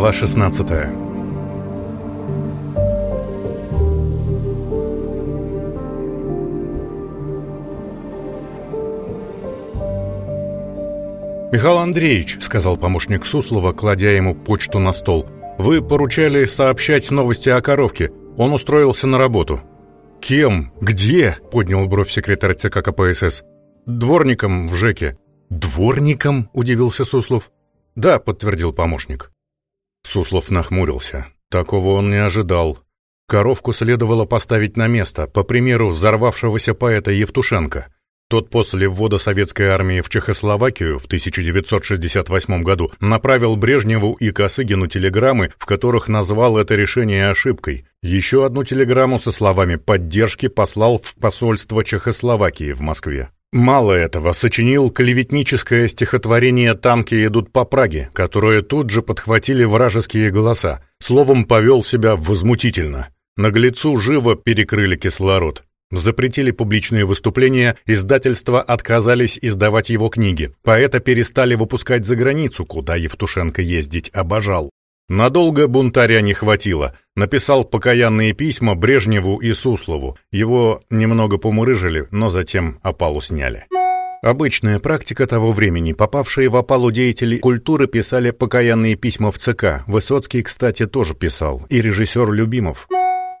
Глава 16 «Михаил Андреевич», — сказал помощник Суслова, кладя ему почту на стол, «вы поручали сообщать новости о коровке. Он устроился на работу». «Кем? Где?» — поднял бровь секретарь ЦК КПСС. «Дворником в ЖЭКе». «Дворником?» — удивился Суслов. «Да», — подтвердил помощник. Суслов нахмурился. Такого он не ожидал. Коровку следовало поставить на место, по примеру взорвавшегося поэта Евтушенко. Тот после ввода советской армии в Чехословакию в 1968 году направил Брежневу и Косыгину телеграммы, в которых назвал это решение ошибкой. Еще одну телеграмму со словами поддержки послал в посольство Чехословакии в Москве. Мало этого, сочинил клеветническое стихотворение «Танки идут по Праге», которое тут же подхватили вражеские голоса. Словом, повел себя возмутительно. Наглецу живо перекрыли кислород. Запретили публичные выступления, издательства отказались издавать его книги. Поэта перестали выпускать за границу, куда Евтушенко ездить обожал. Надолго бунтаря не хватило. Написал покаянные письма Брежневу и Суслову. Его немного помурыжили, но затем опалу сняли. Обычная практика того времени. Попавшие в опалу деятели культуры писали покаянные письма в ЦК. Высоцкий, кстати, тоже писал. И режиссер Любимов.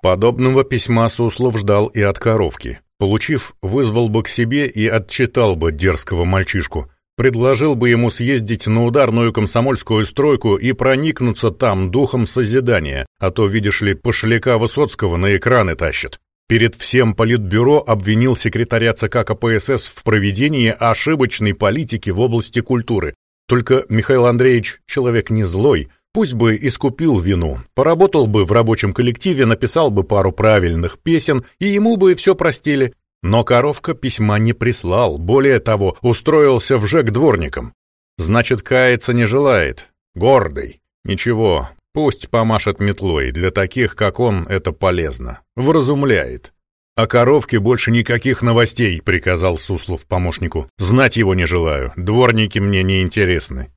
Подобного письма Суслов ждал и от коровки. Получив, вызвал бы к себе и отчитал бы дерзкого мальчишку. Предложил бы ему съездить на ударную комсомольскую стройку и проникнуться там духом созидания, а то, видишь ли, пошляка Высоцкого на экраны тащат. Перед всем Политбюро обвинил секретаря ЦК КПСС в проведении ошибочной политики в области культуры. Только Михаил Андреевич человек не злой, пусть бы искупил вину, поработал бы в рабочем коллективе, написал бы пару правильных песен, и ему бы все простили. Но коровка письма не прислал, более того, устроился в ЖЭК дворником. Значит, каяться не желает. Гордый. Ничего, пусть помашет метлой, для таких, как он, это полезно. Вразумляет. «О коровке больше никаких новостей», — приказал Суслов помощнику. «Знать его не желаю, дворники мне не интересны».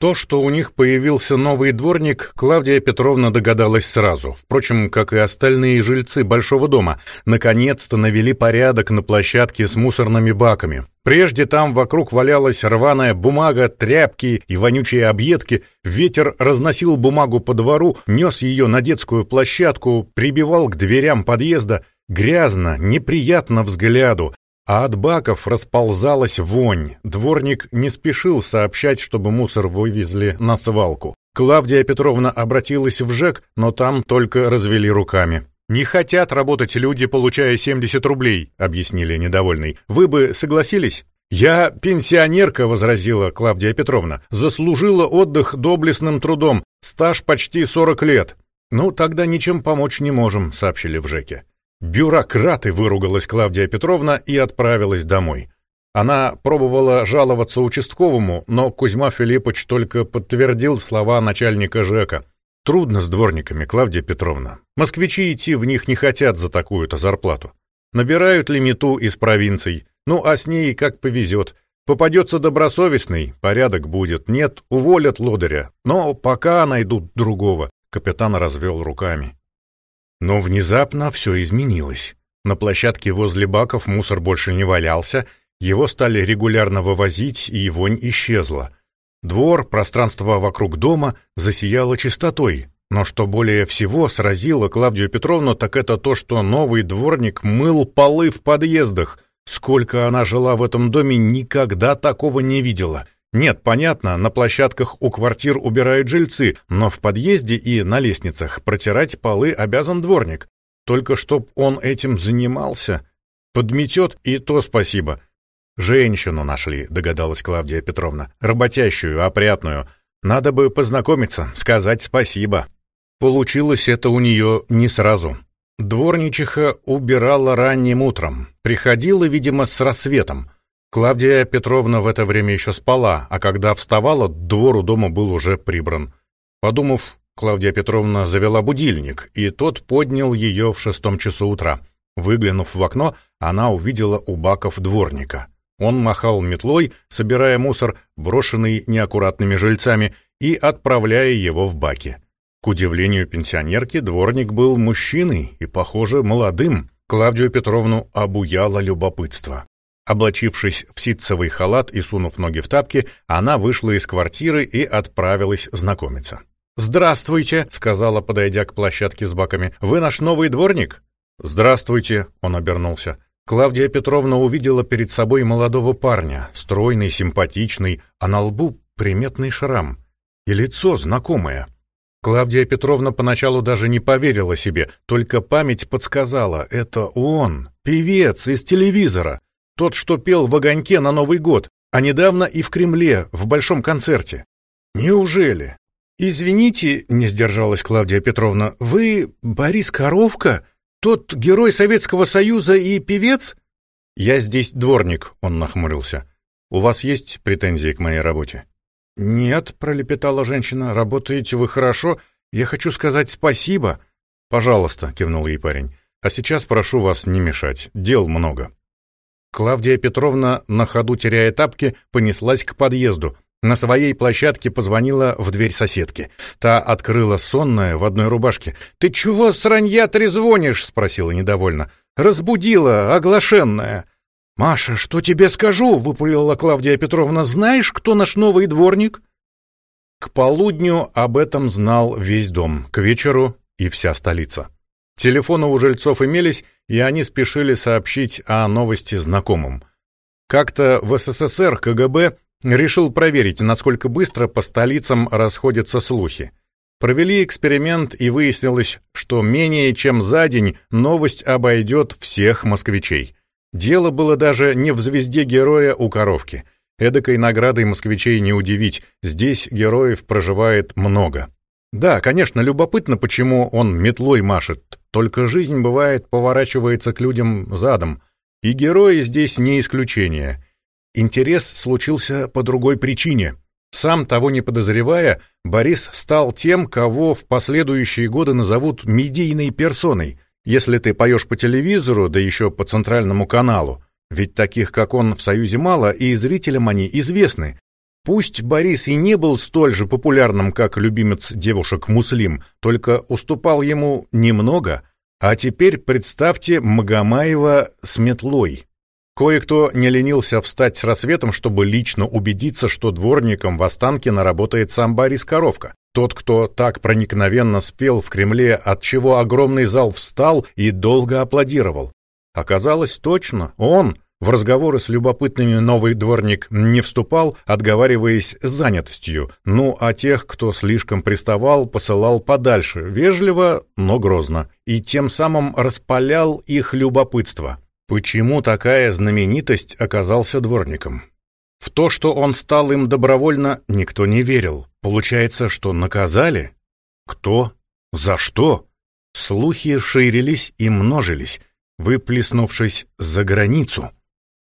То, что у них появился новый дворник, Клавдия Петровна догадалась сразу. Впрочем, как и остальные жильцы Большого дома, наконец-то навели порядок на площадке с мусорными баками. Прежде там вокруг валялась рваная бумага, тряпки и вонючие объедки. Ветер разносил бумагу по двору, нес ее на детскую площадку, прибивал к дверям подъезда. Грязно, неприятно взгляду, а от баков расползалась вонь. Дворник не спешил сообщать, чтобы мусор вывезли на свалку. Клавдия Петровна обратилась в ЖЭК, но там только развели руками. «Не хотят работать люди, получая 70 рублей», — объяснили недовольный. «Вы бы согласились?» «Я пенсионерка», — возразила Клавдия Петровна. «Заслужила отдых доблестным трудом. Стаж почти 40 лет». «Ну, тогда ничем помочь не можем», — сообщили в ЖЭКе. «Бюрократы!» — выругалась Клавдия Петровна и отправилась домой. Она пробовала жаловаться участковому, но Кузьма Филиппович только подтвердил слова начальника ЖЭКа. «Трудно с дворниками, Клавдия Петровна. Москвичи идти в них не хотят за такую-то зарплату. Набирают лимиту из провинций. Ну, а с ней как повезет. Попадется добросовестный, порядок будет. Нет, уволят лодыря. Но пока найдут другого». Капитан развел руками. Но внезапно все изменилось. На площадке возле баков мусор больше не валялся, его стали регулярно вывозить, и вонь исчезла. Двор, пространство вокруг дома засияло чистотой. Но что более всего сразило Клавдию Петровну, так это то, что новый дворник мыл полы в подъездах. Сколько она жила в этом доме, никогда такого не видела — нет, понятно, на площадках у квартир убирают жильцы, но в подъезде и на лестницах протирать полы обязан дворник. Только чтоб он этим занимался. Подметет, и то спасибо. Женщину нашли, догадалась Клавдия Петровна. Работящую, опрятную. Надо бы познакомиться, сказать спасибо. Получилось это у нее не сразу. Дворничиха убирала ранним утром. Приходила, видимо, с рассветом. Клавдия Петровна в это время еще спала, а когда вставала, двор у дома был уже прибран. Подумав, Клавдия Петровна завела будильник, и тот поднял ее в шестом часу утра. Выглянув в окно, она увидела у баков дворника. Он махал метлой, собирая мусор, брошенный неаккуратными жильцами, и отправляя его в баки. К удивлению пенсионерки, дворник был мужчиной и, похоже, молодым. Клавдию Петровну обуяло любопытство. Облачившись в ситцевый халат и сунув ноги в тапки, она вышла из квартиры и отправилась знакомиться. «Здравствуйте», — сказала, подойдя к площадке с баками. «Вы наш новый дворник?» «Здравствуйте», — он обернулся. Клавдия Петровна увидела перед собой молодого парня, стройный, симпатичный, а на лбу приметный шрам. И лицо знакомое. Клавдия Петровна поначалу даже не поверила себе, только память подсказала — это он, певец из телевизора, тот, что пел в огоньке на Новый год, а недавно и в Кремле, в большом концерте. Неужели? «Извините», — не сдержалась Клавдия Петровна, — «вы Борис Коровка? Тот герой Советского Союза и певец?» «Я здесь дворник», — он нахмурился. «У вас есть претензии к моей работе?» «Нет», — пролепетала женщина, — «работаете вы хорошо. Я хочу сказать спасибо». «Пожалуйста», — кивнул ей парень. «А сейчас прошу вас не мешать. Дел много». Клавдия Петровна, на ходу теряя тапки, понеслась к подъезду — на своей площадке позвонила в дверь соседки. Та открыла сонная в одной рубашке. «Ты чего, сранья, трезвонишь?» — спросила недовольно. «Разбудила, оглашенная». «Маша, что тебе скажу?» — выпалила Клавдия Петровна. «Знаешь, кто наш новый дворник?» К полудню об этом знал весь дом, к вечеру и вся столица. Телефоны у жильцов имелись, и они спешили сообщить о новости знакомым. Как-то в СССР КГБ Решил проверить, насколько быстро по столицам расходятся слухи. Провели эксперимент и выяснилось, что менее чем за день новость обойдет всех москвичей. Дело было даже не в звезде героя у коровки. Эдакой наградой москвичей не удивить, здесь героев проживает много. Да, конечно, любопытно, почему он метлой машет, только жизнь бывает поворачивается к людям задом, и герои здесь не исключение — Интерес случился по другой причине. Сам того не подозревая, Борис стал тем, кого в последующие годы назовут медийной персоной. Если ты поешь по телевизору, да еще по центральному каналу, ведь таких, как он, в Союзе мало, и зрителям они известны. Пусть Борис и не был столь же популярным, как любимец девушек Муслим, только уступал ему немного, а теперь представьте Магомаева с метлой. Кое-кто не ленился встать с рассветом, чтобы лично убедиться, что дворником в Останкино работает сам Борис Коровка. Тот, кто так проникновенно спел в Кремле, от чего огромный зал встал и долго аплодировал. Оказалось точно, он в разговоры с любопытными новый дворник не вступал, отговариваясь занятостью, ну а тех, кто слишком приставал, посылал подальше, вежливо, но грозно, и тем самым распалял их любопытство. Почему такая знаменитость оказался дворником? В то, что он стал им добровольно, никто не верил. Получается, что наказали? Кто? За что? Слухи ширились и множились, выплеснувшись за границу.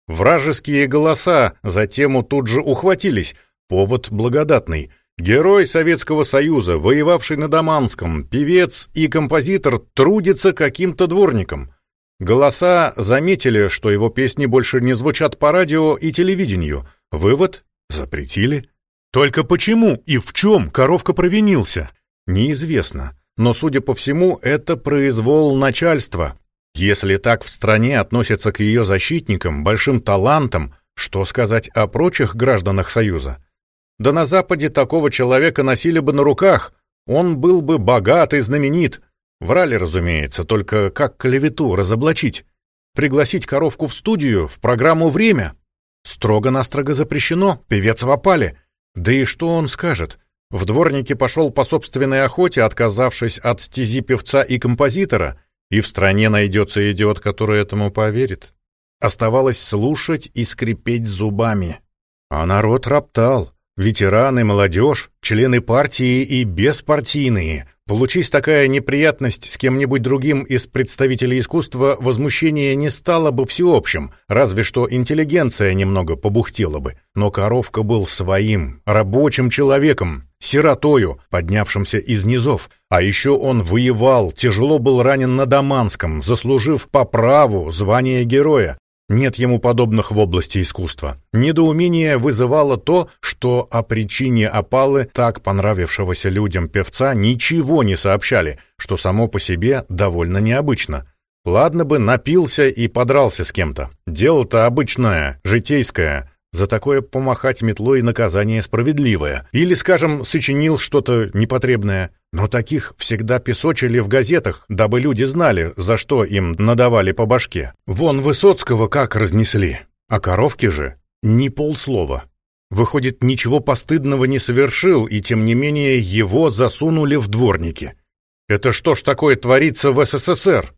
Вражеские голоса за тему тут же ухватились. Повод благодатный. Герой Советского Союза, воевавший на Даманском, певец и композитор, трудится каким-то дворником. Голоса заметили, что его песни больше не звучат по радио и телевидению. Вывод — запретили. Только почему и в чем коровка провинился? Неизвестно. Но, судя по всему, это произвол начальства. Если так в стране относятся к ее защитникам, большим талантам, что сказать о прочих гражданах Союза? Да на Западе такого человека носили бы на руках. Он был бы богат и знаменит, Врали, разумеется, только как клевету разоблачить? Пригласить коровку в студию, в программу «Время»? Строго-настрого запрещено, певец в опале. Да и что он скажет? В дворнике пошел по собственной охоте, отказавшись от стези певца и композитора, и в стране найдется идиот, который этому поверит. Оставалось слушать и скрипеть зубами. А народ роптал. Ветераны, молодежь, члены партии и беспартийные — Получись такая неприятность с кем-нибудь другим из представителей искусства, возмущение не стало бы всеобщим, разве что интеллигенция немного побухтела бы. Но Коровка был своим, рабочим человеком, сиротою, поднявшимся из низов. А еще он воевал, тяжело был ранен на Даманском, заслужив по праву звание героя. Нет ему подобных в области искусства. Недоумение вызывало то, что о причине опалы так понравившегося людям певца ничего не сообщали, что само по себе довольно необычно. Ладно бы напился и подрался с кем-то. Дело-то обычное, житейское, за такое помахать метлой наказание справедливое. Или, скажем, сочинил что-то непотребное. Но таких всегда песочили в газетах, дабы люди знали, за что им надавали по башке. Вон Высоцкого как разнесли. А коровки же ни полслова. Выходит, ничего постыдного не совершил, и тем не менее его засунули в дворники. Это что ж такое творится в СССР?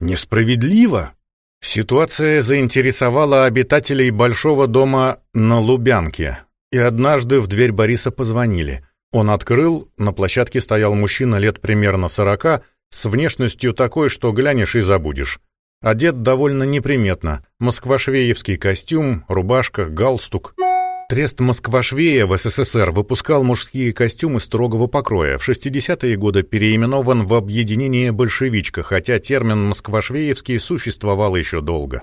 Несправедливо? Ситуация заинтересовала обитателей большого дома на Лубянке, и однажды в дверь Бориса позвонили. Он открыл, на площадке стоял мужчина лет примерно сорока, с внешностью такой, что глянешь и забудешь. Одет довольно неприметно, москвашвеевский костюм, рубашка, галстук — Трест Москва-Швея в СССР выпускал мужские костюмы строгого покроя. В 60-е годы переименован в объединение «Большевичка», хотя термин «москва-швеевский» существовал еще долго.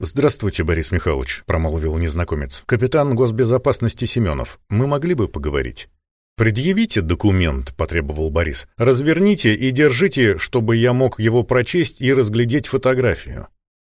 «Здравствуйте, Борис Михайлович», — промолвил незнакомец. «Капитан госбезопасности Семенов. Мы могли бы поговорить?» «Предъявите документ», — потребовал Борис. «Разверните и держите, чтобы я мог его прочесть и разглядеть фотографию».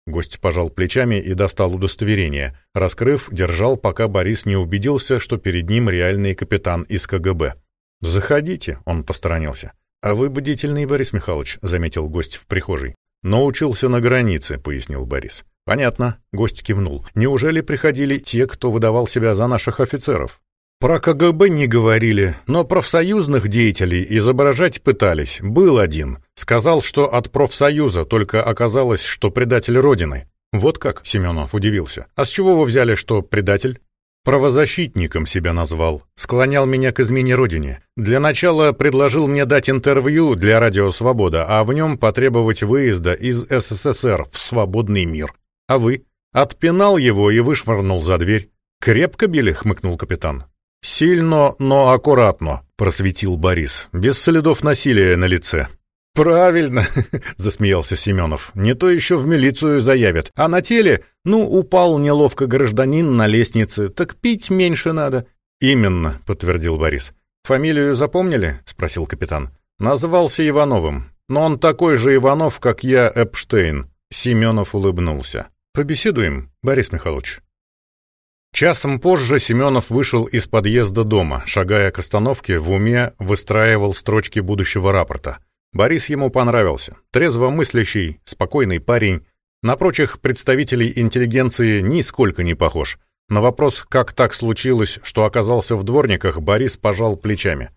Гость пожал плечами и достал удостоверение. Раскрыв, держал, пока Борис не убедился, что перед ним реальный капитан из КГБ. «Заходите», — он посторонился. «А вы бдительный, Борис Михайлович», — заметил гость в прихожей. «Но учился на границе», — пояснил Борис. «Понятно», — гость кивнул. «Неужели приходили те, кто выдавал себя за наших офицеров?» Про КГБ не говорили, но профсоюзных деятелей изображать пытались. Был один. Сказал, что от профсоюза, только оказалось, что предатель Родины. Вот как, Семенов удивился. А с чего вы взяли, что предатель? Правозащитником себя назвал. Склонял меня к измене Родине. Для начала предложил мне дать интервью для Радио Свобода, а в нем потребовать выезда из СССР в свободный мир. А вы? Отпинал его и вышвырнул за дверь. «Крепко били?» — хмыкнул капитан. «Сильно, но аккуратно», — просветил Борис, без следов насилия на лице. «Правильно», — засмеялся Семенов. «Не то еще в милицию заявят. А на теле, ну, упал неловко гражданин на лестнице, так пить меньше надо». «Именно», — подтвердил Борис. «Фамилию запомнили?» — спросил капитан. «Назывался Ивановым. Но он такой же Иванов, как я, Эпштейн». Семенов улыбнулся. «Побеседуем, Борис Михайлович». Часом позже Семенов вышел из подъезда дома, шагая к остановке, в уме выстраивал строчки будущего рапорта. Борис ему понравился. Трезво мыслящий, спокойный парень. На прочих представителей интеллигенции нисколько не похож. На вопрос, как так случилось, что оказался в дворниках, Борис пожал плечами.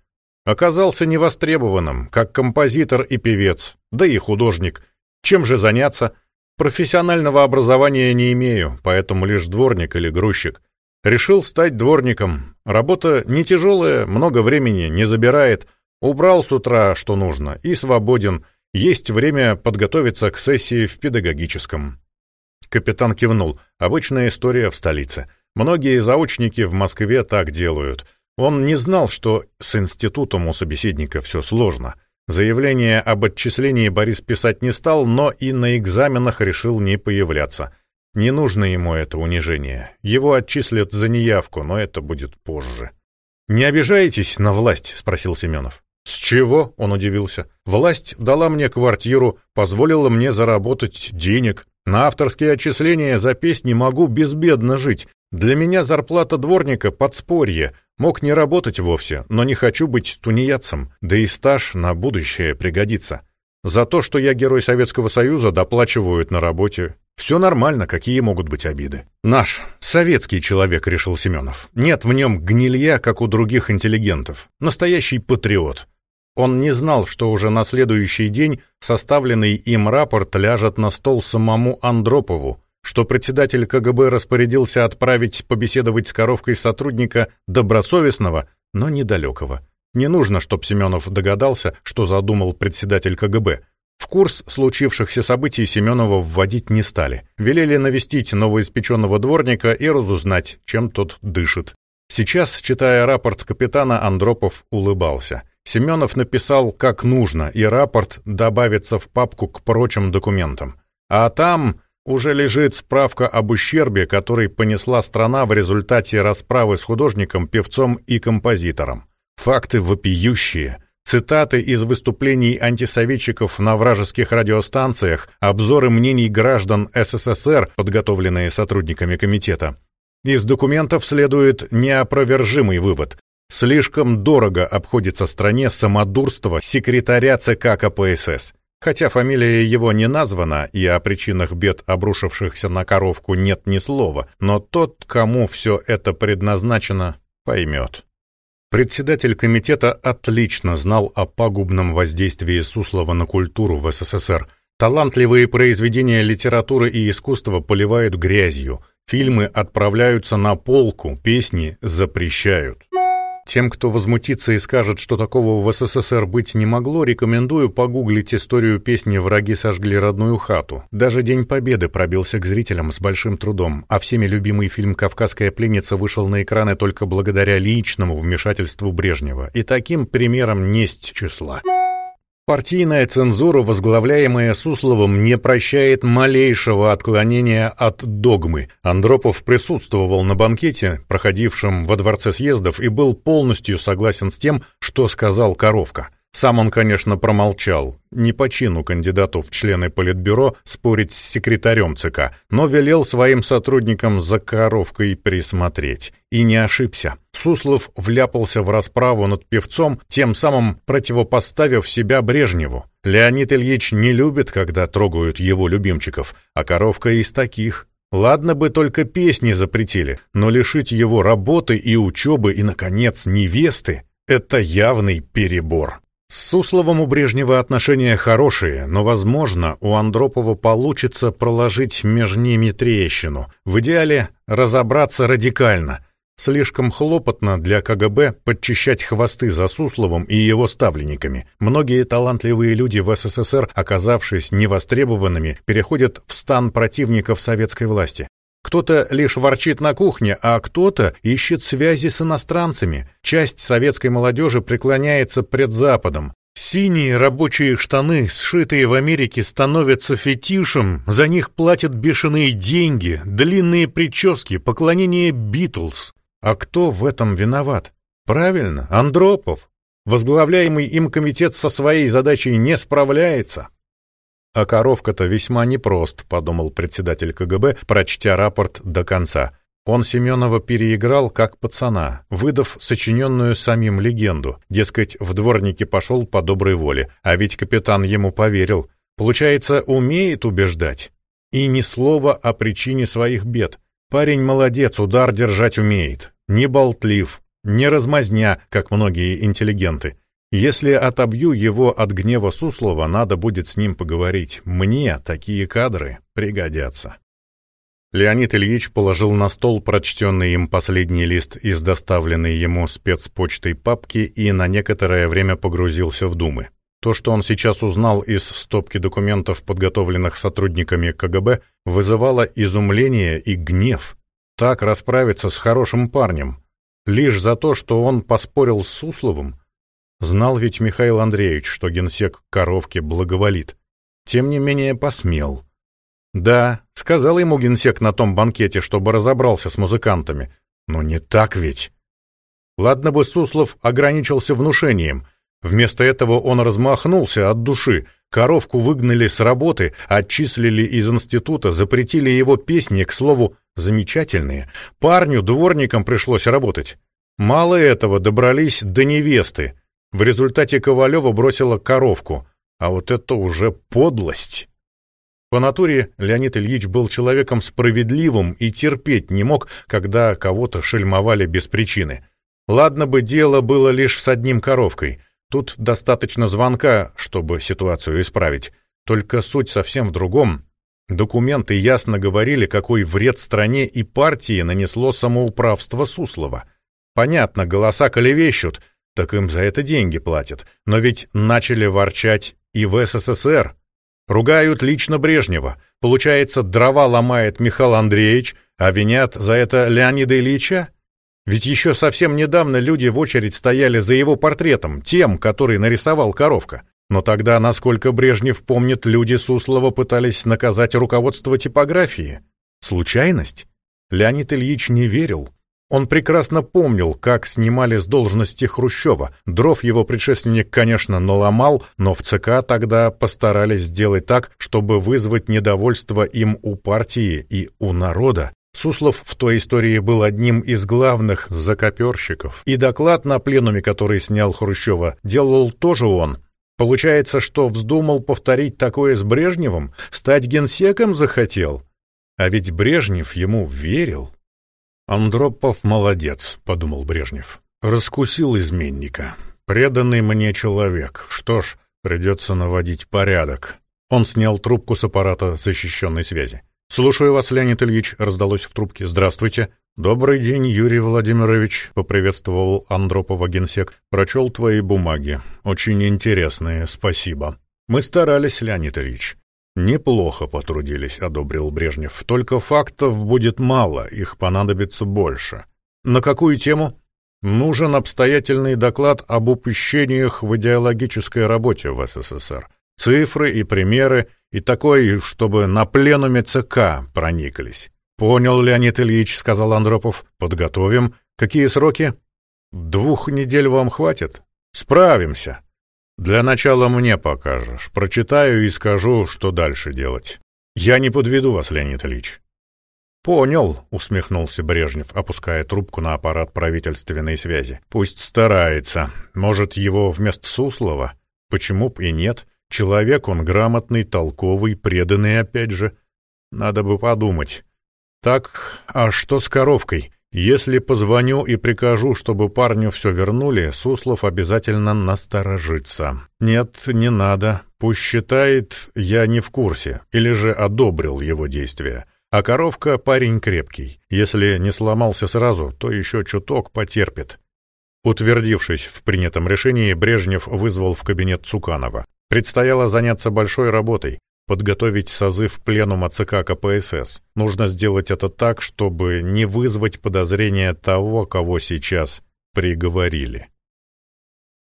Оказался невостребованным, как композитор и певец, да и художник. Чем же заняться? Профессионального образования не имею, поэтому лишь дворник или грузчик. Решил стать дворником. Работа не тяжелая, много времени не забирает. Убрал с утра, что нужно, и свободен. Есть время подготовиться к сессии в педагогическом. Капитан кивнул. Обычная история в столице. Многие заочники в Москве так делают. Он не знал, что с институтом у собеседника все сложно. Заявление об отчислении Борис писать не стал, но и на экзаменах решил не появляться. Не нужно ему это унижение. Его отчислят за неявку, но это будет позже. «Не обижаетесь на власть?» — спросил Семенов. «С чего?» — он удивился. «Власть дала мне квартиру, позволила мне заработать денег. На авторские отчисления за песни могу безбедно жить. Для меня зарплата дворника — подспорье. Мог не работать вовсе, но не хочу быть тунеядцем, да и стаж на будущее пригодится. За то, что я герой Советского Союза, доплачивают на работе. Все нормально, какие могут быть обиды. Наш, советский человек, решил Семенов. Нет в нем гнилья, как у других интеллигентов. Настоящий патриот. Он не знал, что уже на следующий день составленный им рапорт ляжет на стол самому Андропову, что председатель КГБ распорядился отправить побеседовать с коровкой сотрудника добросовестного, но недалекого. Не нужно, чтоб Семенов догадался, что задумал председатель КГБ. В курс случившихся событий Семенова вводить не стали. Велели навестить новоиспеченного дворника и разузнать, чем тот дышит. Сейчас, читая рапорт капитана, Андропов улыбался. Семенов написал как нужно, и рапорт добавится в папку к прочим документам. А там уже лежит справка об ущербе, который понесла страна в результате расправы с художником, певцом и композитором. Факты вопиющие. Цитаты из выступлений антисоветчиков на вражеских радиостанциях, обзоры мнений граждан СССР, подготовленные сотрудниками комитета. Из документов следует неопровержимый вывод. Слишком дорого обходится стране самодурство секретаря ЦК КПСС. Хотя фамилия его не названа, и о причинах бед, обрушившихся на коровку, нет ни слова, но тот, кому все это предназначено, поймет. Председатель комитета отлично знал о пагубном воздействии Суслова на культуру в СССР. Талантливые произведения литературы и искусства поливают грязью, фильмы отправляются на полку, песни запрещают. Тем, кто возмутится и скажет, что такого в СССР быть не могло, рекомендую погуглить историю песни «Враги сожгли родную хату». Даже День Победы пробился к зрителям с большим трудом, а всеми любимый фильм «Кавказская пленница» вышел на экраны только благодаря личному вмешательству Брежнева. И таким примером несть числа. Партийная цензура, возглавляемая Сусловым, не прощает малейшего отклонения от догмы. Андропов присутствовал на банкете, проходившем во Дворце съездов, и был полностью согласен с тем, что сказал Коровка. Сам он, конечно, промолчал, не по чину кандидату в члены Политбюро спорить с секретарем ЦК, но велел своим сотрудникам за коровкой присмотреть. И не ошибся. Суслов вляпался в расправу над певцом, тем самым противопоставив себя Брежневу. Леонид Ильич не любит, когда трогают его любимчиков, а коровка из таких. Ладно бы только песни запретили, но лишить его работы и учебы и, наконец, невесты — это явный перебор. С Сусловым у Брежнева отношения хорошие, но, возможно, у Андропова получится проложить между ними трещину. В идеале разобраться радикально. Слишком хлопотно для КГБ подчищать хвосты за Сусловым и его ставленниками. Многие талантливые люди в СССР, оказавшись невостребованными, переходят в стан противников советской власти. Кто-то лишь ворчит на кухне, а кто-то ищет связи с иностранцами. Часть советской молодежи преклоняется пред Западом. Синие рабочие штаны, сшитые в Америке, становятся фетишем, за них платят бешеные деньги, длинные прически, поклонение Битлз. А кто в этом виноват? Правильно, Андропов. Возглавляемый им комитет со своей задачей не справляется. «А коровка-то весьма непрост», — подумал председатель КГБ, прочтя рапорт до конца. Он Семенова переиграл как пацана, выдав сочиненную самим легенду. Дескать, в дворнике пошел по доброй воле, а ведь капитан ему поверил. Получается, умеет убеждать. И ни слова о причине своих бед. Парень молодец, удар держать умеет. Не болтлив, не размазня, как многие интеллигенты. Если отобью его от гнева Суслова, надо будет с ним поговорить. Мне такие кадры пригодятся. Леонид Ильич положил на стол прочтенный им последний лист из доставленной ему спецпочтой папки и на некоторое время погрузился в думы. То, что он сейчас узнал из стопки документов, подготовленных сотрудниками КГБ, вызывало изумление и гнев. Так расправиться с хорошим парнем. Лишь за то, что он поспорил с Сусловым, Знал ведь Михаил Андреевич, что генсек коровки благоволит. Тем не менее посмел. Да, сказал ему генсек на том банкете, чтобы разобрался с музыкантами. Но не так ведь. Ладно бы Суслов ограничился внушением. Вместо этого он размахнулся от души. Коровку выгнали с работы, отчислили из института, запретили его песни, к слову, замечательные. Парню, дворникам пришлось работать. Мало этого, добрались до невесты. В результате Ковалева бросила коровку, а вот это уже подлость. По натуре Леонид Ильич был человеком справедливым и терпеть не мог, когда кого-то шельмовали без причины. Ладно бы дело было лишь с одним коровкой. Тут достаточно звонка, чтобы ситуацию исправить. Только суть совсем в другом. Документы ясно говорили, какой вред стране и партии нанесло самоуправство Суслова. Понятно, голоса колевещут, так им за это деньги платят. Но ведь начали ворчать и в СССР. Ругают лично Брежнева. Получается, дрова ломает Михаил Андреевич, а винят за это Леонида Ильича? Ведь еще совсем недавно люди в очередь стояли за его портретом, тем, который нарисовал коровка. Но тогда, насколько Брежнев помнит, люди Суслова пытались наказать руководство типографии. Случайность? Леонид Ильич не верил. Он прекрасно помнил, как снимали с должности Хрущева. Дров его предшественник, конечно, наломал, но в ЦК тогда постарались сделать так, чтобы вызвать недовольство им у партии и у народа. Суслов в той истории был одним из главных закоперщиков, и доклад на пленуме, который снял Хрущева, делал тоже он. Получается, что вздумал повторить такое с Брежневым, стать генсеком захотел. А ведь Брежнев ему верил. «Андропов молодец», — подумал Брежнев. «Раскусил изменника. Преданный мне человек. Что ж, придется наводить порядок». Он снял трубку с аппарата защищенной связи. «Слушаю вас, Леонид Ильич», — раздалось в трубке. «Здравствуйте». «Добрый день, Юрий Владимирович», — поприветствовал Андропова генсек. «Прочел твои бумаги. Очень интересные, спасибо». «Мы старались, Леонид Ильич». «Неплохо потрудились», — одобрил Брежнев. «Только фактов будет мало, их понадобится больше». «На какую тему?» «Нужен обстоятельный доклад об упущениях в идеологической работе в СССР. Цифры и примеры, и такой, чтобы на пленуме ЦК прониклись». «Понял, Леонид Ильич», — сказал Андропов. «Подготовим. Какие сроки?» «Двух недель вам хватит?» «Справимся». Для начала мне покажешь. Прочитаю и скажу, что дальше делать. Я не подведу вас, Леонид Ильич. Понял, усмехнулся Брежнев, опуская трубку на аппарат правительственной связи. Пусть старается. Может, его вместо Суслова? Почему б и нет? Человек он грамотный, толковый, преданный опять же. Надо бы подумать. Так, а что с коровкой? Если позвоню и прикажу, чтобы парню все вернули, Суслов обязательно насторожится. Нет, не надо. Пусть считает, я не в курсе, или же одобрил его действия. А коровка парень крепкий. Если не сломался сразу, то еще чуток потерпит. Утвердившись в принятом решении, Брежнев вызвал в кабинет Цуканова. Предстояло заняться большой работой подготовить созыв пленума ЦК КПСС. Нужно сделать это так, чтобы не вызвать подозрения того, кого сейчас приговорили.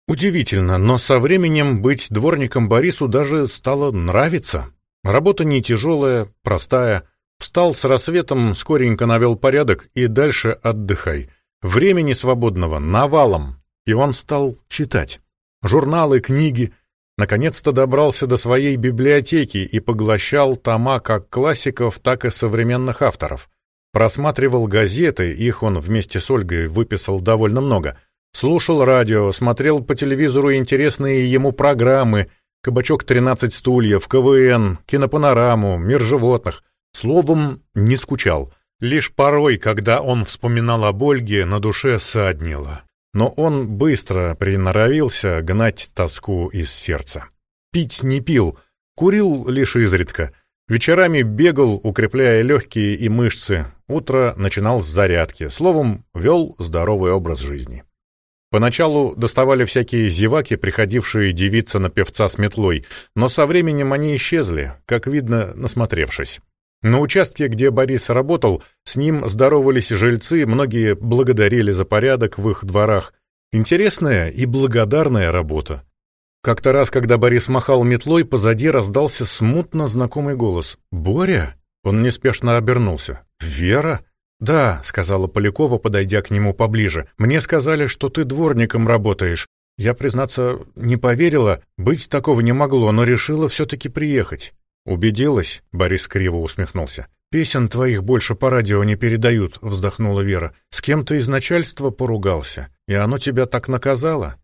Удивительно, но со временем быть дворником Борису даже стало нравиться. Работа не тяжелая, простая. Встал с рассветом, скоренько навел порядок и дальше отдыхай. Времени свободного навалом. И он стал читать. Журналы, книги — наконец-то добрался до своей библиотеки и поглощал тома как классиков, так и современных авторов. Просматривал газеты, их он вместе с Ольгой выписал довольно много. Слушал радио, смотрел по телевизору интересные ему программы «Кабачок 13 стульев», «КВН», «Кинопанораму», «Мир животных». Словом, не скучал. Лишь порой, когда он вспоминал об Ольге, на душе саднило но он быстро приноровился гнать тоску из сердца. Пить не пил, курил лишь изредка. Вечерами бегал, укрепляя легкие и мышцы. Утро начинал с зарядки. Словом, вел здоровый образ жизни. Поначалу доставали всякие зеваки, приходившие девиться на певца с метлой, но со временем они исчезли, как видно, насмотревшись. На участке, где Борис работал, с ним здоровались жильцы, многие благодарили за порядок в их дворах. Интересная и благодарная работа. Как-то раз, когда Борис махал метлой, позади раздался смутно знакомый голос. «Боря?» Он неспешно обернулся. «Вера?» «Да», — сказала Полякова, подойдя к нему поближе. «Мне сказали, что ты дворником работаешь. Я, признаться, не поверила, быть такого не могло, но решила все-таки приехать». «Убедилась?» — Борис криво усмехнулся. «Песен твоих больше по радио не передают», — вздохнула Вера. «С кем-то из начальства поругался, и оно тебя так наказало?»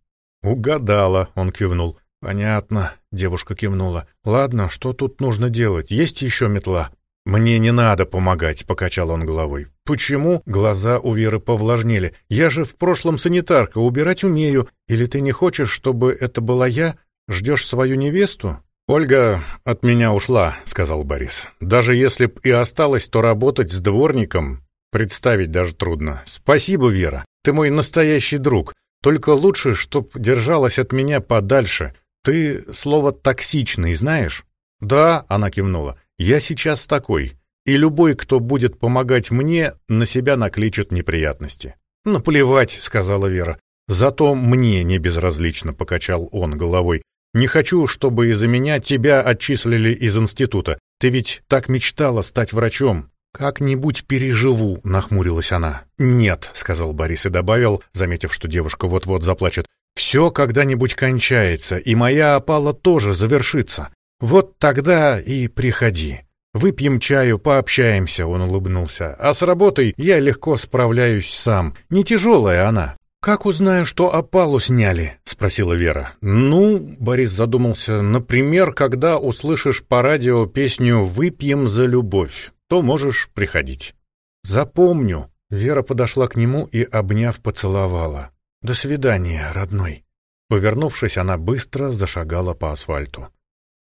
«Угадала», — он кивнул. «Понятно», — девушка кивнула. «Ладно, что тут нужно делать? Есть еще метла?» «Мне не надо помогать», — покачал он головой. «Почему?» — глаза у Веры повлажнели. «Я же в прошлом санитарка, убирать умею. Или ты не хочешь, чтобы это была я? Ждешь свою невесту?» «Ольга от меня ушла», — сказал Борис. «Даже если б и осталось, то работать с дворником представить даже трудно. Спасибо, Вера. Ты мой настоящий друг. Только лучше, чтоб держалась от меня подальше. Ты слово «токсичный» знаешь?» «Да», — она кивнула. «Я сейчас такой. И любой, кто будет помогать мне, на себя накличет неприятности». «Наплевать», — сказала Вера. «Зато мне не безразлично», — покачал он головой. Не хочу, чтобы из-за меня тебя отчислили из института. Ты ведь так мечтала стать врачом. «Как-нибудь переживу», — нахмурилась она. «Нет», — сказал Борис и добавил, заметив, что девушка вот-вот заплачет. «Все когда-нибудь кончается, и моя опала тоже завершится. Вот тогда и приходи. Выпьем чаю, пообщаемся», — он улыбнулся. «А с работой я легко справляюсь сам. Не тяжелая она». «Как узнаю, что опалу сняли?» — спросила Вера. «Ну...» — Борис задумался. «Например, когда услышишь по радио песню «Выпьем за любовь», то можешь приходить». «Запомню». Вера подошла к нему и, обняв, поцеловала. «До свидания, родной». Повернувшись, она быстро зашагала по асфальту.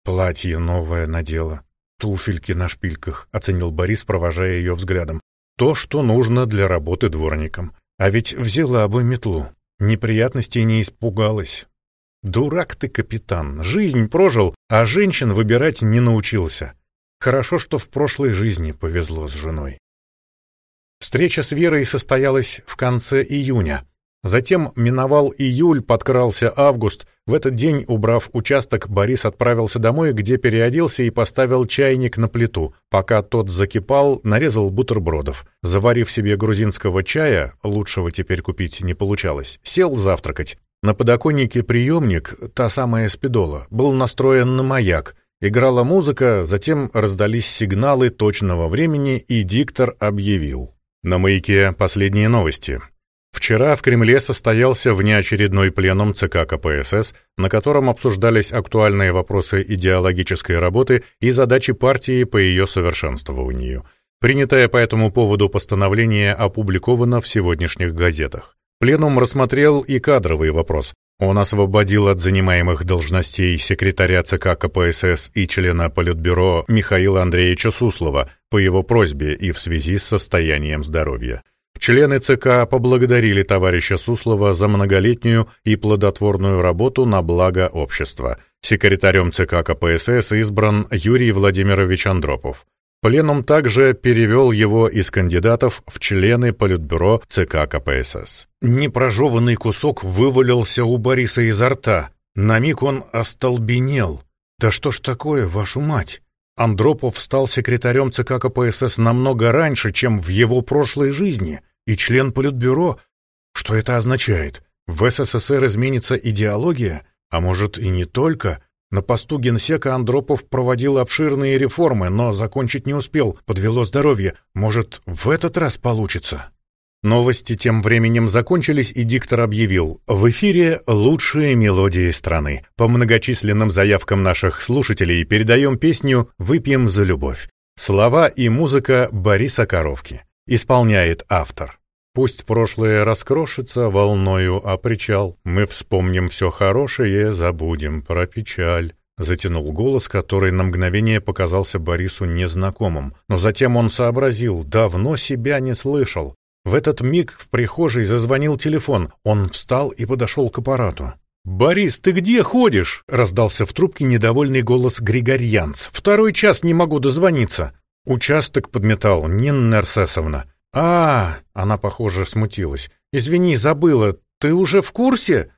«Платье новое надела, туфельки на шпильках», — оценил Борис, провожая ее взглядом. «То, что нужно для работы дворником». А ведь взяла бы метлу. Неприятностей не испугалась. Дурак ты, капитан. Жизнь прожил, а женщин выбирать не научился. Хорошо, что в прошлой жизни повезло с женой. Встреча с Верой состоялась в конце июня. Затем миновал июль, подкрался август. В этот день, убрав участок, Борис отправился домой, где переоделся и поставил чайник на плиту. Пока тот закипал, нарезал бутербродов. Заварив себе грузинского чая, лучшего теперь купить не получалось, сел завтракать. На подоконнике приемник, та самая спидола, был настроен на маяк. Играла музыка, затем раздались сигналы точного времени, и диктор объявил. На маяке последние новости. Вчера в Кремле состоялся внеочередной пленум ЦК КПСС, на котором обсуждались актуальные вопросы идеологической работы и задачи партии по ее совершенствованию. Принятое по этому поводу постановление опубликовано в сегодняшних газетах. Пленум рассмотрел и кадровый вопрос. Он освободил от занимаемых должностей секретаря ЦК КПСС и члена Политбюро Михаила Андреевича Суслова по его просьбе и в связи с состоянием здоровья. Члены ЦК поблагодарили товарища Суслова за многолетнюю и плодотворную работу на благо общества. Секретарем ЦК КПСС избран Юрий Владимирович Андропов. Пленум также перевел его из кандидатов в члены Политбюро ЦК КПСС. Непрожеванный кусок вывалился у Бориса изо рта. На миг он остолбенел. «Да что ж такое, вашу мать?» Андропов стал секретарем ЦК КПСС намного раньше, чем в его прошлой жизни и член Политбюро. Что это означает? В СССР изменится идеология? А может и не только? На посту генсека Андропов проводил обширные реформы, но закончить не успел, подвело здоровье. Может, в этот раз получится? Новости тем временем закончились, и диктор объявил «В эфире лучшие мелодии страны. По многочисленным заявкам наших слушателей передаем песню «Выпьем за любовь». Слова и музыка Бориса Коровки. Исполняет автор. Пусть прошлое раскрошится волною о причал, мы вспомним все хорошее, забудем про печаль. Затянул голос, который на мгновение показался Борису незнакомым, но затем он сообразил, давно себя не слышал. В этот миг в прихожей зазвонил телефон, он встал и подошел к аппарату. «Борис, ты где ходишь?» — раздался в трубке недовольный голос Григорьянц. «Второй час не могу дозвониться». Участок подметал Нина Нерсесовна. «А, она, похоже, смутилась. Извини, забыла. Ты уже в курсе?»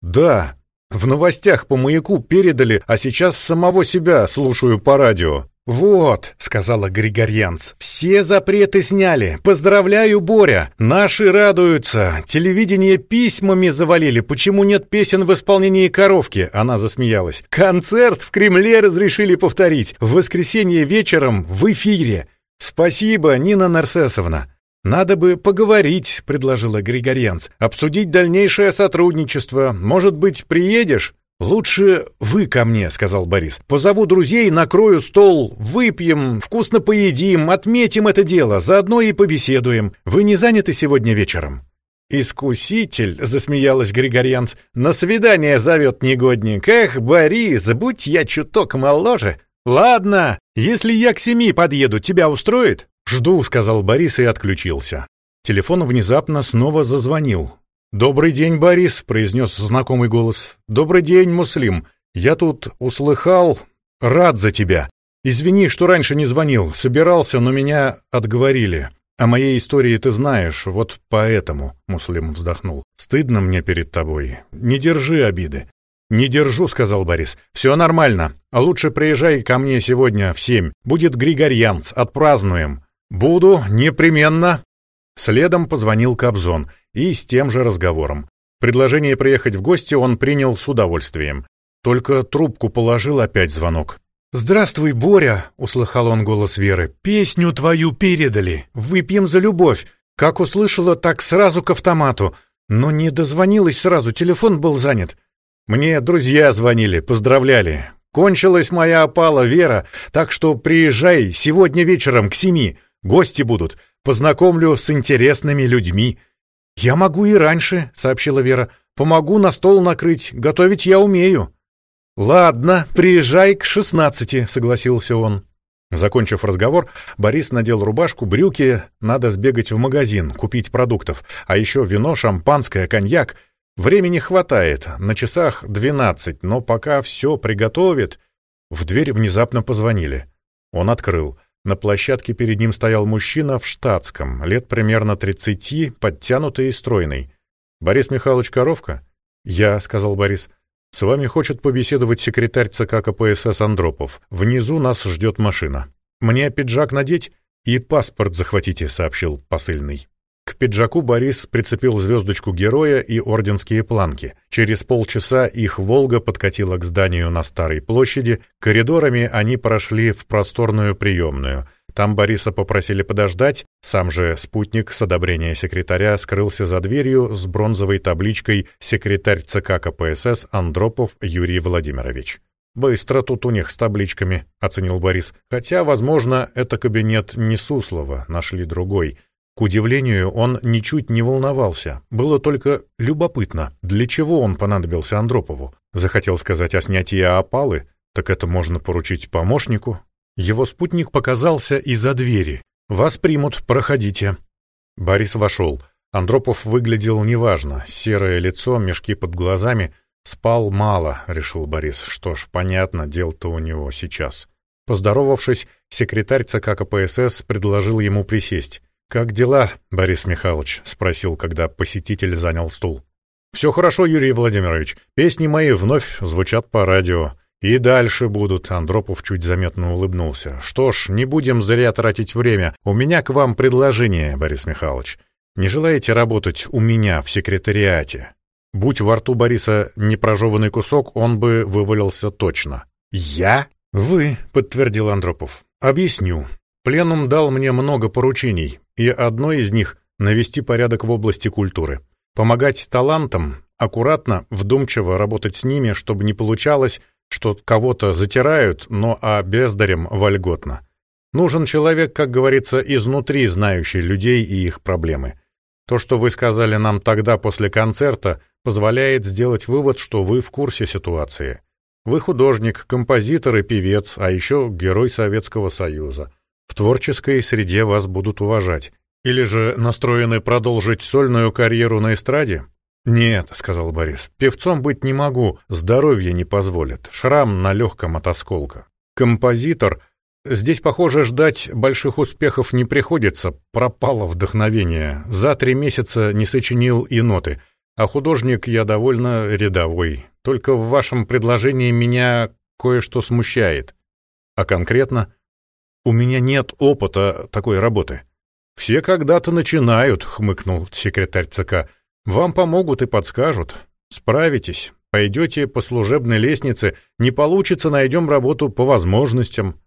«Да. В новостях по маяку передали, а сейчас самого себя слушаю по радио». «Вот», — сказала Григорьянц, — «все запреты сняли. Поздравляю, Боря. Наши радуются. Телевидение письмами завалили. Почему нет песен в исполнении коровки?» Она засмеялась. «Концерт в Кремле разрешили повторить. В воскресенье вечером в эфире. Спасибо, Нина Нарсесовна». «Надо бы поговорить», — предложила Григорьянц. «Обсудить дальнейшее сотрудничество. Может быть, приедешь?» «Лучше вы ко мне», — сказал Борис. «Позову друзей, накрою стол, выпьем, вкусно поедим, отметим это дело, заодно и побеседуем. Вы не заняты сегодня вечером?» «Искуситель», — засмеялась Григорьянц, — «на свидание зовет негодник. Эх, Борис, будь я чуток моложе. Ладно, если я к семи подъеду, тебя устроит?» «Жду», — сказал Борис и отключился. Телефон внезапно снова зазвонил. «Добрый день, Борис», — произнес знакомый голос. «Добрый день, Муслим. Я тут услыхал... Рад за тебя. Извини, что раньше не звонил. Собирался, но меня отговорили. О моей истории ты знаешь, вот поэтому», — Муслим вздохнул. «Стыдно мне перед тобой. Не держи обиды. «Не держу», — сказал Борис. «Все нормально. А лучше приезжай ко мне сегодня в семь. Будет Григорьянц, отпразднуем». «Буду, непременно». Следом позвонил Кобзон и с тем же разговором. Предложение приехать в гости он принял с удовольствием. Только трубку положил опять звонок. «Здравствуй, Боря!» — услыхал он голос Веры. «Песню твою передали. Выпьем за любовь. Как услышала, так сразу к автомату. Но не дозвонилась сразу, телефон был занят. Мне друзья звонили, поздравляли. Кончилась моя опала, Вера, так что приезжай сегодня вечером к семи. Гости будут. Познакомлю с интересными людьми». «Я могу и раньше», — сообщила Вера. «Помогу на стол накрыть. Готовить я умею». «Ладно, приезжай к шестнадцати», — согласился он. Закончив разговор, Борис надел рубашку, брюки, надо сбегать в магазин, купить продуктов, а еще вино, шампанское, коньяк. Времени хватает, на часах двенадцать, но пока все приготовит... В дверь внезапно позвонили. Он открыл. На площадке перед ним стоял мужчина в штатском, лет примерно тридцати, подтянутый и стройный. «Борис Михайлович Коровка?» «Я», — сказал Борис. «С вами хочет побеседовать секретарь ЦК КПСС Андропов. Внизу нас ждет машина. Мне пиджак надеть и паспорт захватите», — сообщил посыльный. К пиджаку Борис прицепил звездочку героя и орденские планки. Через полчаса их «Волга» подкатила к зданию на Старой площади. Коридорами они прошли в просторную приемную. Там Бориса попросили подождать, сам же спутник с одобрения секретаря скрылся за дверью с бронзовой табличкой «Секретарь ЦК КПСС Андропов Юрий Владимирович». «Быстро тут у них с табличками», — оценил Борис. «Хотя, возможно, это кабинет не Суслова, нашли другой». К удивлению, он ничуть не волновался. Было только любопытно, для чего он понадобился Андропову. Захотел сказать о снятии опалы, так это можно поручить помощнику. Его спутник показался из-за двери. «Вас примут, проходите». Борис вошел. Андропов выглядел неважно. Серое лицо, мешки под глазами. «Спал мало», — решил Борис. «Что ж, понятно, дел-то у него сейчас». Поздоровавшись, секретарь ЦК КПСС предложил ему присесть. «Как дела, Борис Михайлович?» — спросил, когда посетитель занял стул. «Все хорошо, Юрий Владимирович. Песни мои вновь звучат по радио. «И дальше будут», — Андропов чуть заметно улыбнулся. «Что ж, не будем зря тратить время. У меня к вам предложение, Борис Михайлович. Не желаете работать у меня в секретариате?» Будь во рту Бориса непрожеванный кусок, он бы вывалился точно. «Я?» «Вы», — подтвердил Андропов. «Объясню. Пленум дал мне много поручений, и одно из них — навести порядок в области культуры. Помогать талантам, аккуратно, вдумчиво работать с ними, чтобы не получалось, что кого-то затирают, но а бездарем вольготно. Нужен человек, как говорится, изнутри знающий людей и их проблемы. То, что вы сказали нам тогда после концерта, позволяет сделать вывод, что вы в курсе ситуации. Вы художник, композитор и певец, а еще герой Советского Союза. В творческой среде вас будут уважать. Или же настроены продолжить сольную карьеру на эстраде? «Нет», — сказал Борис, — «певцом быть не могу, здоровье не позволит, шрам на легком от осколка. Композитор... Здесь, похоже, ждать больших успехов не приходится, пропало вдохновение, за три месяца не сочинил и ноты, а художник я довольно рядовой, только в вашем предложении меня кое-что смущает. А конкретно, у меня нет опыта такой работы». «Все когда-то начинают», — хмыкнул секретарь ЦК, — вам помогут и подскажут. Справитесь. Пойдете по служебной лестнице, не получится, найдем работу по возможностям.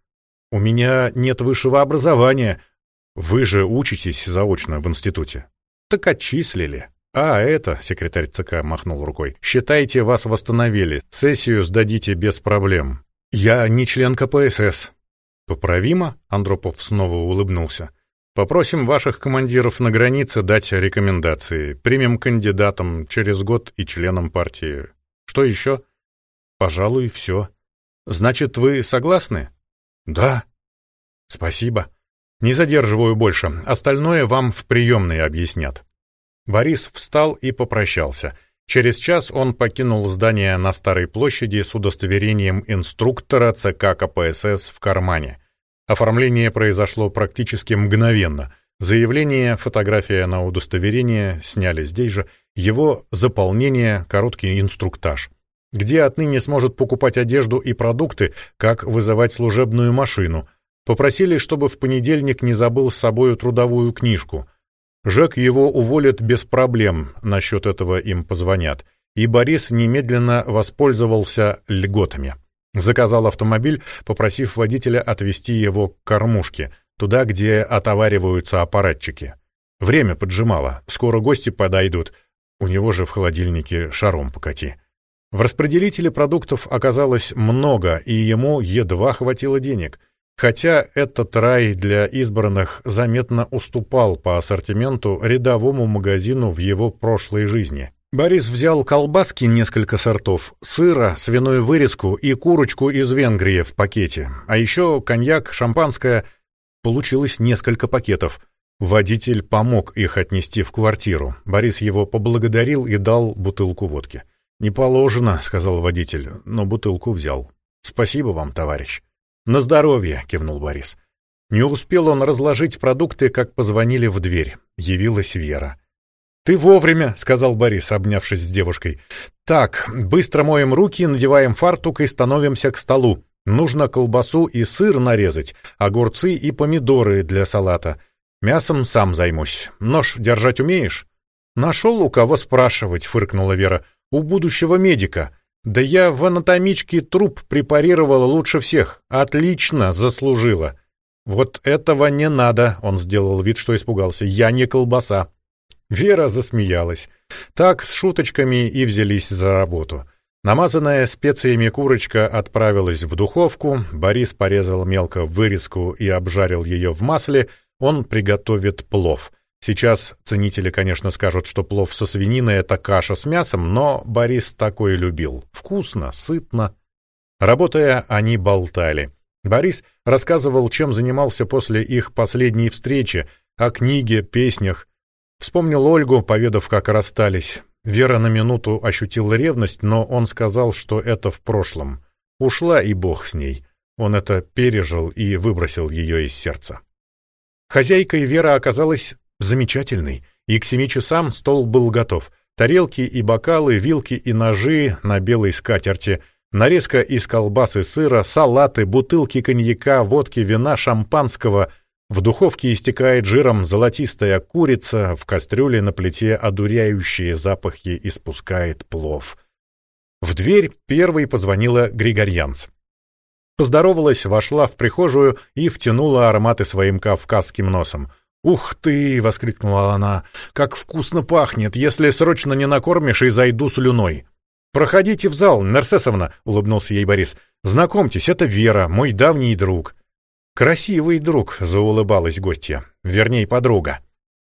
У меня нет высшего образования. Вы же учитесь заочно в институте. Так отчислили. А это, секретарь ЦК махнул рукой, считайте, вас восстановили. Сессию сдадите без проблем. Я не член КПСС. Поправимо? Андропов снова улыбнулся. Попросим ваших командиров на границе дать рекомендации. Примем кандидатом через год и членом партии. Что еще? Пожалуй, все. Значит, вы согласны? Да. Спасибо. Не задерживаю больше. Остальное вам в приемной объяснят. Борис встал и попрощался. Через час он покинул здание на Старой площади с удостоверением инструктора ЦК КПСС в кармане — Оформление произошло практически мгновенно. Заявление, фотография на удостоверение сняли здесь же, его заполнение, короткий инструктаж. где отныне сможет покупать одежду и продукты, как вызывать служебную машину. Попросили, чтобы в понедельник не забыл с собою трудовую книжку. Жек его уволит без проблем, насчет этого им позвонят. И Борис немедленно воспользовался льготами. Заказал автомобиль, попросив водителя отвезти его к кормушке, туда, где отовариваются аппаратчики. Время поджимало, скоро гости подойдут, у него же в холодильнике шаром покати. В распределителе продуктов оказалось много, и ему едва хватило денег. Хотя этот рай для избранных заметно уступал по ассортименту рядовому магазину в его прошлой жизни. Борис взял колбаски несколько сортов, сыра, свиную вырезку и курочку из Венгрии в пакете, а еще коньяк, шампанское. Получилось несколько пакетов. Водитель помог их отнести в квартиру. Борис его поблагодарил и дал бутылку водки. «Не положено», — сказал водитель, но бутылку взял. «Спасибо вам, товарищ». «На здоровье», — кивнул Борис. Не успел он разложить продукты, как позвонили в дверь. Явилась Вера. «Ты вовремя», — сказал Борис, обнявшись с девушкой. «Так, быстро моем руки, надеваем фартук и становимся к столу. Нужно колбасу и сыр нарезать, огурцы и помидоры для салата. Мясом сам займусь. Нож держать умеешь?» «Нашел у кого спрашивать», — фыркнула Вера у будущего медика. Да я в анатомичке труп препарировала лучше всех. Отлично, заслужила. Вот этого не надо, он сделал вид, что испугался. Я не колбаса. Вера засмеялась. Так, с шуточками и взялись за работу. Намазанная специями курочка отправилась в духовку, Борис порезал мелко вырезку и обжарил ее в масле, он приготовит плов. Сейчас ценители, конечно, скажут, что плов со свининой — это каша с мясом, но Борис такое любил. Вкусно, сытно. Работая, они болтали. Борис рассказывал, чем занимался после их последней встречи, о книге, песнях. Вспомнил Ольгу, поведав, как расстались. Вера на минуту ощутила ревность, но он сказал, что это в прошлом. Ушла и бог с ней. Он это пережил и выбросил ее из сердца. Хозяйкой Вера оказалась Замечательный. И к семи часам стол был готов. Тарелки и бокалы, вилки и ножи на белой скатерти, нарезка из колбас и сыра, салаты, бутылки коньяка, водки, вина, шампанского. В духовке истекает жиром золотистая курица, в кастрюле на плите одуряющие запахи испускает плов. В дверь первой позвонила Григорьянц. Поздоровалась, вошла в прихожую и втянула ароматы своим кавказским носом — «Ух ты!» — воскликнула она. «Как вкусно пахнет! Если срочно не накормишь, и зайду слюной!» «Проходите в зал, Нерсесовна!» — улыбнулся ей Борис. «Знакомьтесь, это Вера, мой давний друг». «Красивый друг!» — заулыбалась гостья. Вернее, подруга.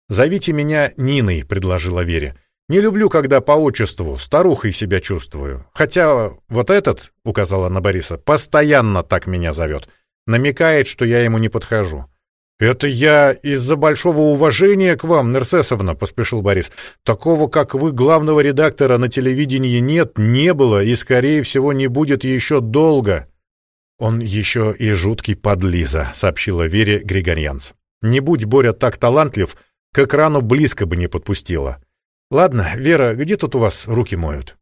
«Зовите меня Ниной», — предложила Вере. «Не люблю, когда по отчеству, старухой себя чувствую. Хотя вот этот, — указала на Бориса, — постоянно так меня зовет. Намекает, что я ему не подхожу». «Это я из-за большого уважения к вам, Нерсесовна», — поспешил Борис. «Такого, как вы, главного редактора на телевидении нет, не было и, скорее всего, не будет еще долго». «Он еще и жуткий подлиза», — сообщила Вере Григорьянц. «Не будь Боря так талантлив, к экрану близко бы не подпустила. Ладно, Вера, где тут у вас руки моют?»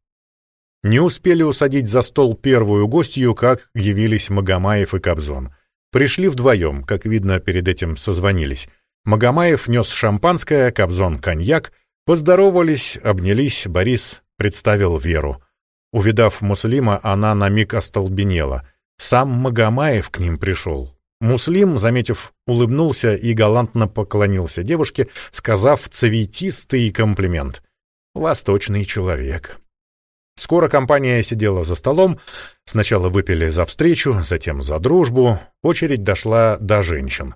Не успели усадить за стол первую гостью, как явились Магомаев и Кобзон — Пришли вдвоем, как видно, перед этим созвонились. Магомаев нес шампанское, Кобзон — коньяк. Поздоровались, обнялись, Борис представил Веру. Увидав Муслима, она на миг остолбенела. Сам Магомаев к ним пришел. Муслим, заметив, улыбнулся и галантно поклонился девушке, сказав цветистый комплимент. «Восточный человек». Скоро компания сидела за столом. Сначала выпили за встречу, затем за дружбу. Очередь дошла до женщин.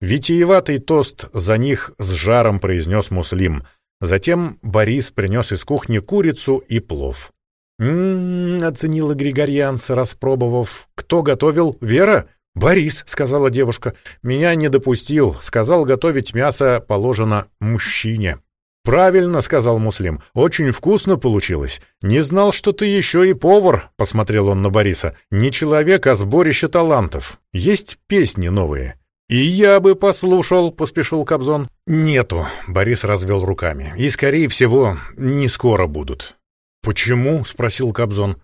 Витиеватый тост за них с жаром произнес Муслим. Затем Борис принес из кухни курицу и плов. «М-м-м», оценила Григорьянца, распробовав. «Кто готовил? Вера?» «Борис», — сказала девушка. «Меня не допустил. Сказал, готовить мясо положено мужчине». «Правильно», — сказал Муслим. «Очень вкусно получилось. Не знал, что ты еще и повар», — посмотрел он на Бориса. «Не человек, а сборище талантов. Есть песни новые». «И я бы послушал», — поспешил Кобзон. «Нету», — Борис развел руками. «И, скорее всего, не скоро будут». «Почему?» — спросил Кобзон.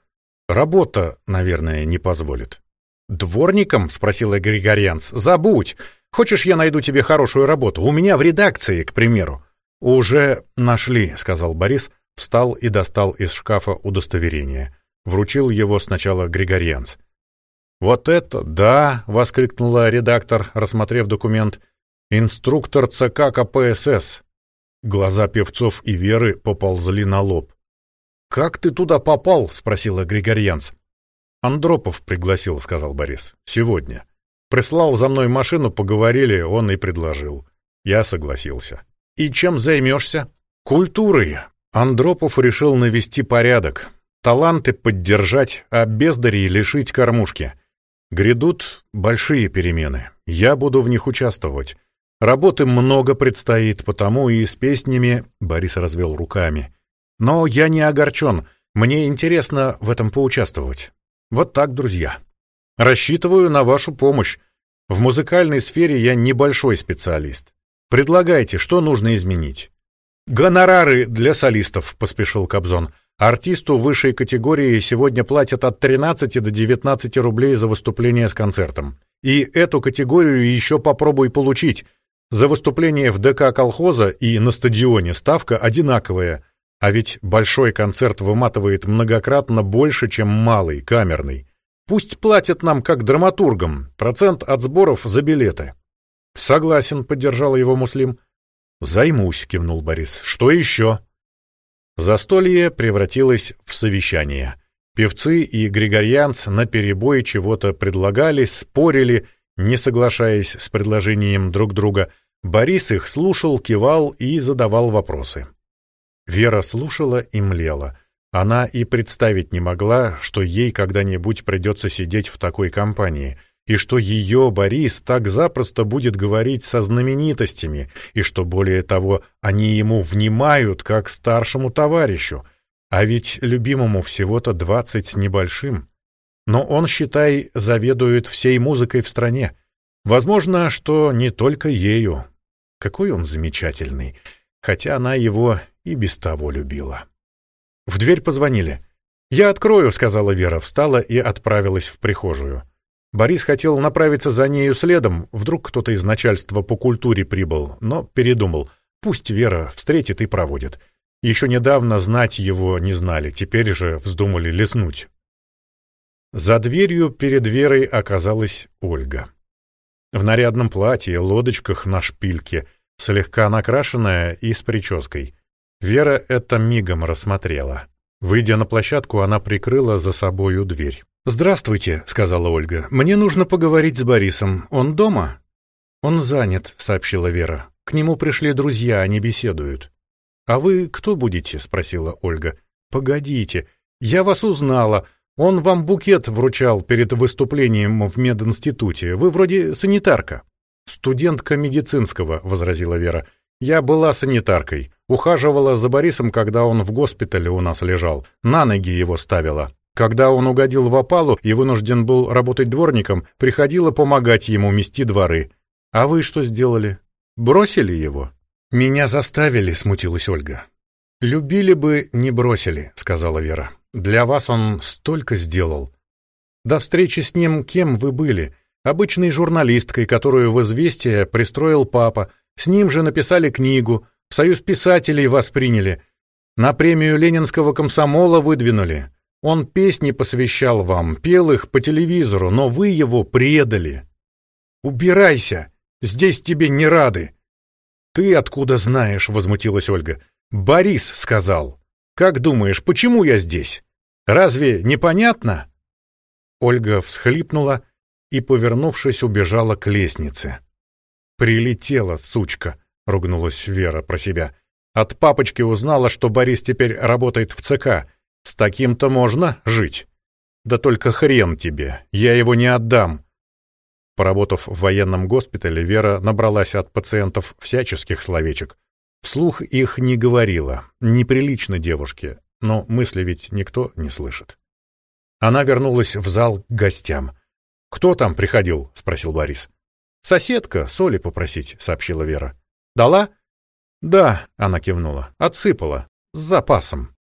Работа, наверное, не позволит. «Дворником?» — спросила Григорьянц. «Забудь! Хочешь, я найду тебе хорошую работу? У меня в редакции, к примеру». «Уже нашли», — сказал Борис, встал и достал из шкафа удостоверение. Вручил его сначала Григорьянц. «Вот это да!» — воскликнула редактор, рассмотрев документ. «Инструктор ЦК КПСС». Глаза певцов и Веры поползли на лоб. «Как ты туда попал?» — спросила Григорьянц. «Андропов пригласил», — сказал Борис. «Сегодня. Прислал за мной машину, поговорили, он и предложил. Я согласился». «И чем займешься?» «Культурой». Андропов решил навести порядок. Таланты поддержать, а бездарей лишить кормушки. Грядут большие перемены. Я буду в них участвовать. Работы много предстоит, потому и с песнями Борис развел руками. Но я не огорчен. Мне интересно в этом поучаствовать. Вот так, друзья. Рассчитываю на вашу помощь. В музыкальной сфере я небольшой специалист. Предлагайте, что нужно изменить. Гонорары для солистов, поспешил Кобзон. Артисту высшей категории сегодня платят от 13 до 19 рублей за выступление с концертом. И эту категорию еще попробуй получить. За выступление в ДК колхоза и на стадионе ставка одинаковая. А ведь большой концерт выматывает многократно больше, чем малый, камерный. Пусть платят нам как драматургам, процент от сборов за билеты. Согласен, поддержал его Муслим. Займусь, кивнул Борис. Что еще? Застолье превратилось в совещание. Певцы и григорьянц наперебой чего-то предлагали, спорили, не соглашаясь с предложением друг друга. Борис их слушал, кивал и задавал вопросы. Вера слушала и млела. Она и представить не могла, что ей когда-нибудь придется сидеть в такой компании — и что ее Борис так запросто будет говорить со знаменитостями, и что, более того, они ему внимают, как старшему товарищу, а ведь любимому всего-то двадцать с небольшим. Но он, считай, заведует всей музыкой в стране. Возможно, что не только ею. Какой он замечательный, хотя она его и без того любила. В дверь позвонили. «Я открою», — сказала Вера, встала и отправилась в прихожую. Борис хотел направиться за нею следом, вдруг кто-то из начальства по культуре прибыл, но передумал. Пусть Вера встретит и проводит. Еще недавно знать его не знали, теперь же вздумали леснуть. За дверью перед Верой оказалась Ольга. В нарядном платье, лодочках на шпильке, слегка накрашенная и с прической. Вера это мигом рассмотрела. Выйдя на площадку, она прикрыла за собою дверь. «Здравствуйте», — сказала Ольга. «Мне нужно поговорить с Борисом. Он дома?» «Он занят», — сообщила Вера. «К нему пришли друзья, они беседуют». «А вы кто будете?» — спросила Ольга. «Погодите, я вас узнала. Он вам букет вручал перед выступлением в мединституте. Вы вроде санитарка». «Студентка медицинского», — возразила Вера. «Я была санитаркой. Ухаживала за Борисом, когда он в госпитале у нас лежал. На ноги его ставила. Когда он угодил в опалу и вынужден был работать дворником, приходила помогать ему мести дворы. А вы что сделали? Бросили его? Меня заставили, смутилась Ольга. Любили бы, не бросили, сказала Вера. Для вас он столько сделал. До встречи с ним кем вы были? Обычной журналисткой, которую в «Известия» пристроил папа. С ним же написали книгу, в Союз писателей вас приняли. На премию Ленинского комсомола выдвинули. Он песни посвящал вам, пел их по телевизору, но вы его предали. Убирайся, здесь тебе не рады. Ты откуда знаешь, возмутилась Ольга. Борис сказал. Как думаешь, почему я здесь? Разве непонятно? Ольга всхлипнула и, повернувшись, убежала к лестнице. Прилетела, сучка, ругнулась Вера про себя. От папочки узнала, что Борис теперь работает в ЦК с таким-то можно жить. Да только хрен тебе, я его не отдам. Поработав в военном госпитале, Вера набралась от пациентов всяческих словечек. Вслух их не говорила, неприлично девушке, но мысли ведь никто не слышит. Она вернулась в зал к гостям. «Кто там приходил?» — спросил Борис. «Соседка, соли попросить», — сообщила Вера. «Дала?» «Да», — она кивнула, — «отсыпала, с запасом».